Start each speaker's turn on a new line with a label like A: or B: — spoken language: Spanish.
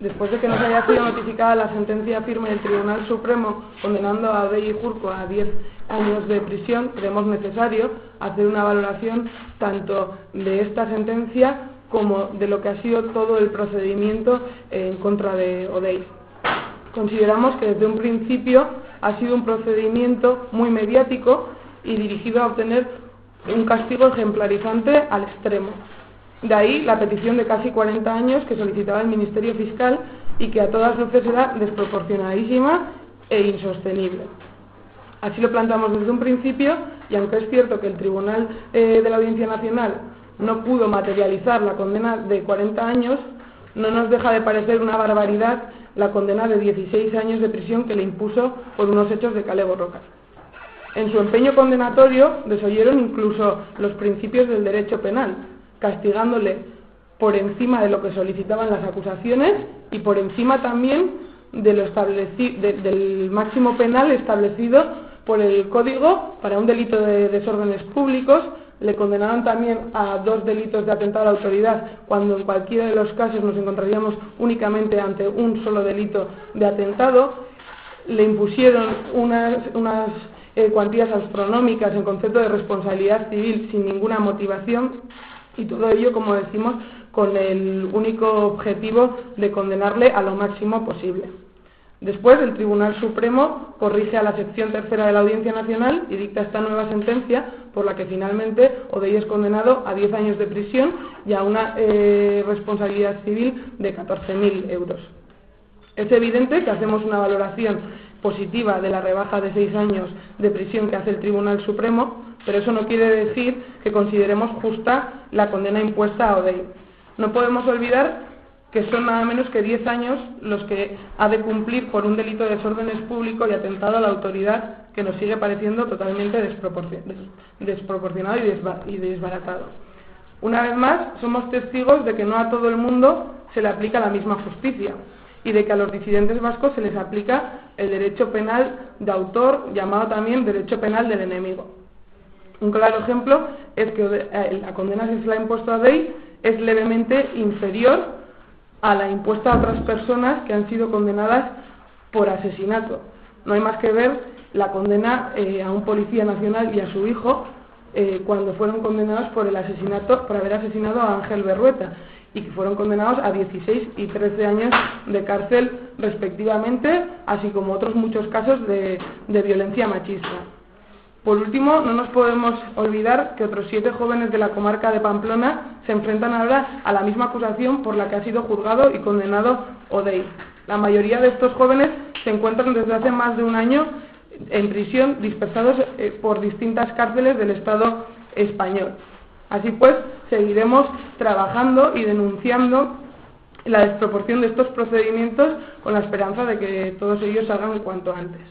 A: después de que nos haya sido notificada la sentencia firme del Tribunal Supremo condenando a Odey y Jurco a 10 años de prisión, creemos necesario hacer una valoración tanto de esta sentencia como de lo que ha sido todo el procedimiento en contra de Odey. Consideramos que desde un principio ha sido un procedimiento muy mediático y dirigido a obtener un castigo ejemplarizante al extremo. De ahí la petición de casi 40 años que solicitaba el Ministerio Fiscal y que a todas luces era desproporcionadísima e insostenible. Así lo planteamos desde un principio y aunque es cierto que el Tribunal eh, de la Audiencia Nacional no pudo materializar la condena de 40 años, no nos deja de parecer una barbaridad la condena de 16 años de prisión que le impuso por unos hechos de Calebo Rocas. En su empeño condenatorio desoyeron incluso los principios del derecho penal, castigándole por encima de lo que solicitaban las acusaciones y por encima también de lo del máximo penal establecido por el Código para un delito de desórdenes públicos. Le condenaron también a dos delitos de atentado a la autoridad, cuando en cualquiera de los casos nos encontraríamos únicamente ante un solo delito de atentado. Le impusieron unas, unas eh, cuantías astronómicas en concepto de responsabilidad civil sin ninguna motivación y todo ello, como decimos, con el único objetivo de condenarle a lo máximo posible. Después, el Tribunal Supremo corrige a la sección tercera de la Audiencia Nacional y dicta esta nueva sentencia por la que finalmente Odey es condenado a 10 años de prisión y a una eh, responsabilidad civil de 14.000 euros. Es evidente que hacemos una valoración positiva de la rebaja de seis años de prisión que hace el Tribunal Supremo, pero eso no quiere decir que consideremos justa la condena impuesta a Odey. No podemos olvidar que son nada menos que diez años los que ha de cumplir por un delito de desórdenes públicos y atentado a la autoridad que nos sigue pareciendo totalmente desproporcionado y desbaratado. Una vez más, somos testigos de que no a todo el mundo se le aplica la misma justicia y de que a los disidentes vascos se les aplica el derecho penal de autor, llamado también derecho penal del enemigo. Un claro ejemplo es que eh, la condena que se le ha impuesto a Dey es levemente inferior a la impuesta a otras personas que han sido condenadas por asesinato. No hay más que ver la condena eh, a un policía nacional y a su hijo eh, cuando fueron condenados por el asesinato, por haber asesinado a Ángel Berrueta y que fueron condenados a 16 y 13 años de cárcel respectivamente, así como otros muchos casos de, violencia machista. Por último, no nos podemos olvidar que otros siete jóvenes de la comarca de Pamplona se enfrentan ahora a la misma acusación por la que ha sido juzgado y condenado Odey. La mayoría de estos jóvenes se encuentran desde hace más de un año en prisión, dispersados eh, por distintas cárceles del Estado español. Así pues, seguiremos trabajando y denunciando la desproporción de estos procedimientos con la esperanza de que todos ellos salgan cuanto antes.